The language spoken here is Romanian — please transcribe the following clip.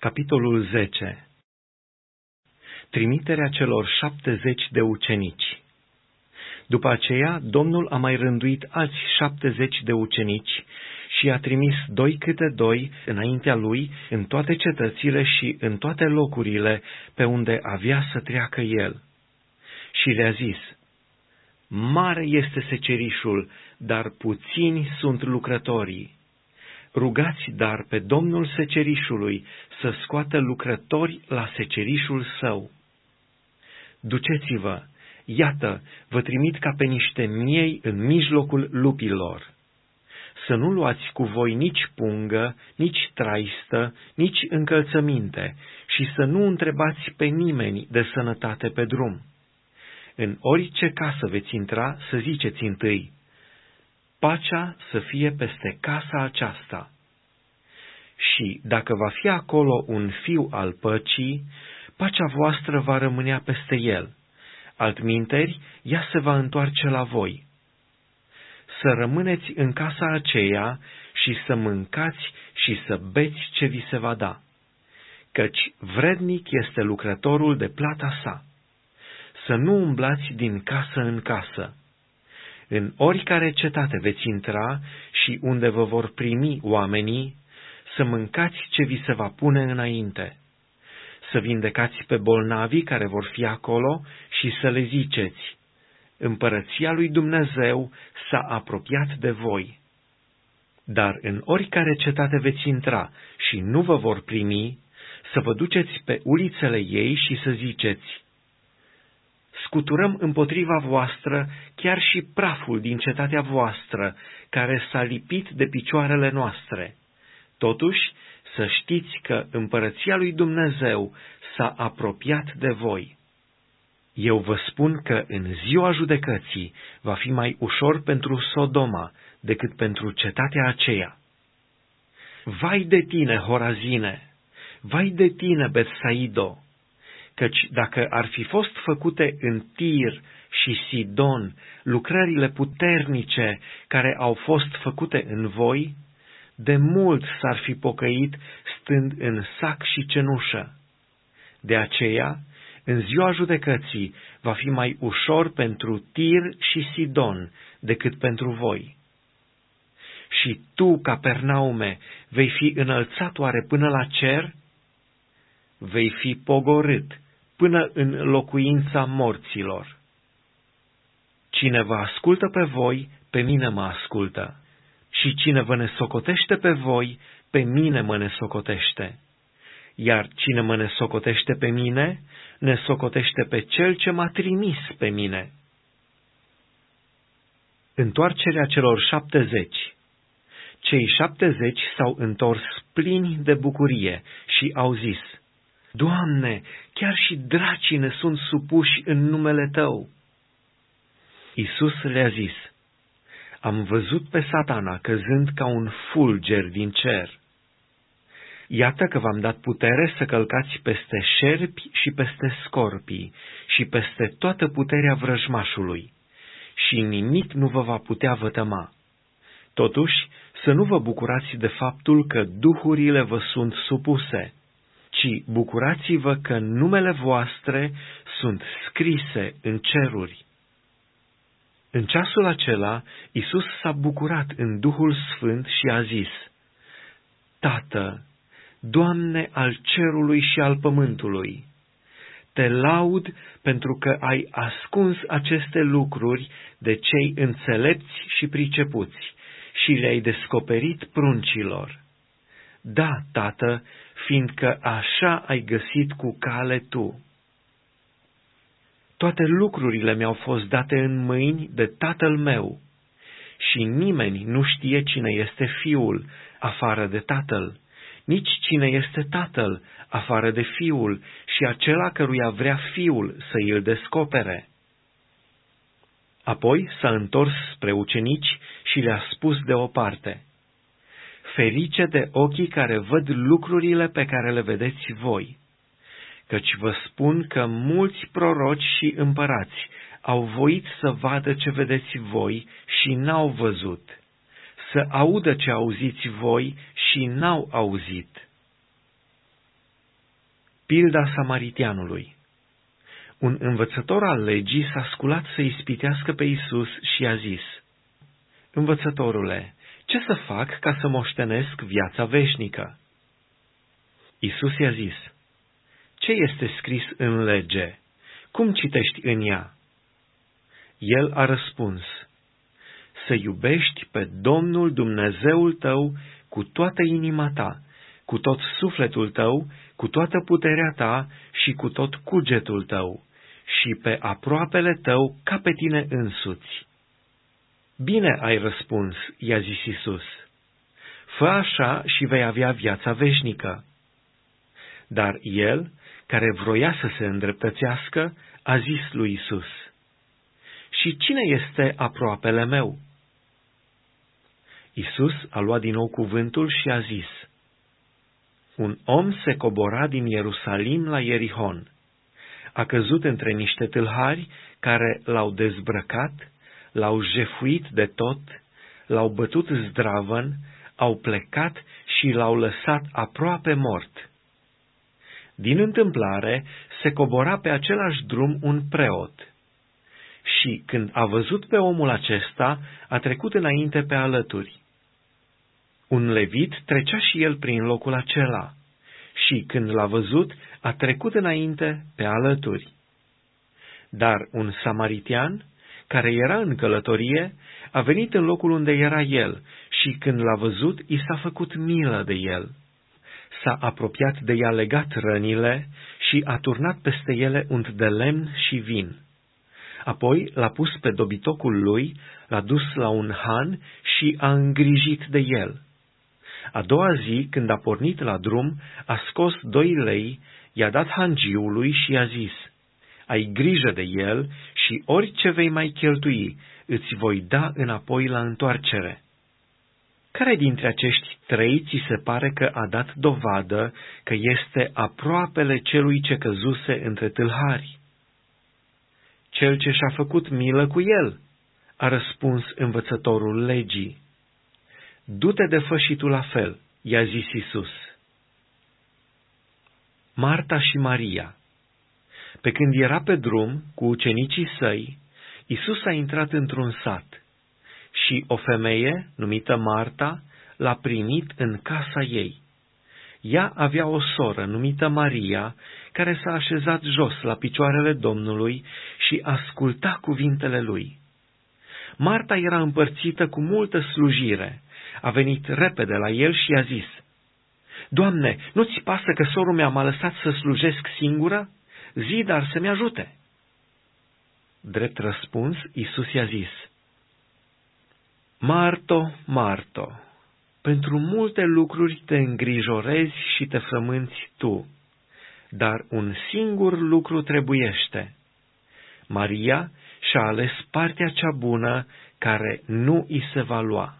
Capitolul 10 Trimiterea celor șaptezeci de ucenici După aceea, Domnul a mai rânduit alți șaptezeci de ucenici și a trimis doi câte doi înaintea lui în toate cetățile și în toate locurile pe unde avea să treacă el. Și le-a zis, Mare este secerișul, dar puțini sunt lucrătorii. Rugați dar pe Domnul secerișului să scoată lucrători la secerișul său. Duceți-vă, iată, vă trimit ca pe niște miei în mijlocul lupilor. Să nu luați cu voi nici pungă, nici traistă, nici încălțăminte și să nu întrebați pe nimeni de sănătate pe drum. În orice casă veți intra, să ziceți întâi, pacea să fie peste casa aceasta. Și dacă va fi acolo un fiu al păcii, pacea voastră va rămânea peste el. Altminteri, ea se va întoarce la voi. Să rămâneți în casa aceea și să mâncați și să beți ce vi se va da, căci vrednic este lucrătorul de plata sa. Să nu umblați din casă în casă în oricare cetate veți intra și unde vă vor primi oamenii, să mâncați ce vi se va pune înainte, să vindecați pe bolnavii care vor fi acolo și să le ziceți, Împărăția lui Dumnezeu s-a apropiat de voi. Dar în oricare cetate veți intra și nu vă vor primi, să vă duceți pe ulițele ei și să ziceți, scuturăm împotriva voastră chiar și praful din cetatea voastră, care s-a lipit de picioarele noastre. Totuși, să știți că împărăția lui Dumnezeu s-a apropiat de voi. Eu vă spun că în ziua judecății va fi mai ușor pentru Sodoma decât pentru cetatea aceea. Vai de tine, Horazine! Vai de tine, Betsaido! Căci dacă ar fi fost făcute în Tir și Sidon lucrările puternice care au fost făcute în voi, de mult s-ar fi pocăit stând în sac și cenușă. De aceea, în ziua judecății va fi mai ușor pentru Tir și Sidon decât pentru voi. Și tu, Capernaume, vei fi înălțat oare până la cer? Vei fi pogorât până în locuința morților. Cine vă ascultă pe voi, pe mine mă ascultă, și cine vă nesocotește pe voi, pe mine mă nesocotește. Iar cine mă nesocotește pe mine, nesocotește pe cel ce m-a trimis pe mine. Întoarcerea celor șaptezeci Cei șaptezeci s-au întors plini de bucurie și au zis, Doamne, chiar și dracii ne sunt supuși în numele Tău. Isus le-a zis, Am văzut pe satana căzând ca un fulger din cer. Iată că v-am dat putere să călcați peste șerpi și peste scorpii și peste toată puterea vrăjmașului, și nimic nu vă va putea vătăma. Totuși, să nu vă bucurați de faptul că duhurile vă sunt supuse, ci bucurați-vă că numele voastre sunt scrise în ceruri. În ceasul acela, Isus s-a bucurat în Duhul Sfânt și a zis, Tată, Doamne al cerului și al pământului, te laud pentru că ai ascuns aceste lucruri de cei înțelepți și pricepuți și le-ai descoperit pruncilor. Da, Tată, fiindcă așa ai găsit cu cale tu. Toate lucrurile mi-au fost date în mâini de tatăl meu și nimeni nu știe cine este fiul afară de tatăl, nici cine este tatăl afară de fiul și acela căruia vrea fiul să îl descopere. Apoi s-a întors spre ucenici și le-a spus deoparte, ferice de ochii care văd lucrurile pe care le vedeți voi. Căci vă spun că mulți proroci și împărați au voit să vadă ce vedeți voi și n-au văzut, să audă ce auziți voi și n-au auzit. Pilda samaritianului Un învățător al legii s-a sculat să ispitească pe Isus și a zis, Învățătorule, ce să fac ca să moștenesc viața veșnică? Isus i-a zis, Ce este scris în lege? Cum citești în ea? El a răspuns, Să iubești pe Domnul Dumnezeul tău cu toată inima ta, cu tot sufletul tău, cu toată puterea ta și cu tot cugetul tău, și pe aproapele tău ca pe tine însuți. Bine ai răspuns, i-a zis Isus. Fă așa și vei avea viața veșnică. Dar el, care vroia să se îndreptățească, a zis lui Isus, Și cine este aproapele meu? Isus a luat din nou cuvântul și a zis, Un om se cobora din Ierusalim la Ierihon. A căzut între niște tâlhari care l-au dezbrăcat, l-au jefuit de tot, l-au bătut zdravăn, au plecat și l-au lăsat aproape mort. Din întâmplare, se cobora pe același drum un preot. Și când a văzut pe omul acesta, a trecut înainte pe alături. Un levit trecea și el prin locul acela și, când l-a văzut, a trecut înainte pe alături. Dar un samaritian, care era în călătorie, a venit în locul unde era el și, când l-a văzut, i s-a făcut milă de el. S-a apropiat de ea legat rănile și a turnat peste ele unt de lemn și vin. Apoi l-a pus pe dobitocul lui, l-a dus la un han și a îngrijit de el. A doua zi, când a pornit la drum, a scos doi lei, i-a dat hangiului și i-a zis, Ai grijă de el și orice vei mai cheltui, îți voi da înapoi la întoarcere. Care dintre acești trei ți se pare că a dat dovadă că este aproapele celui ce căzuse între tâlhari? Cel ce și-a făcut milă cu el, a răspuns învățătorul legii. Du-te de fă și tu la fel, i-a zis Isus. Marta și Maria Pe când era pe drum cu ucenicii săi, Isus a intrat într-un sat și o femeie, numită Marta, l-a primit în casa ei. Ea avea o soră numită Maria, care s-a așezat jos la picioarele Domnului și asculta cuvintele lui. Marta era împărțită cu multă slujire a venit repede la el și i-a zis, Doamne, nu-ți pasă că sorul meu m-a lăsat să slujesc singură? Zi, dar să-mi ajute. Drept răspuns, Isus i-a zis, Marto, Marto, pentru multe lucruri te îngrijorezi și te frămânți tu, dar un singur lucru trebuiește. Maria și-a ales partea cea bună care nu i se va lua.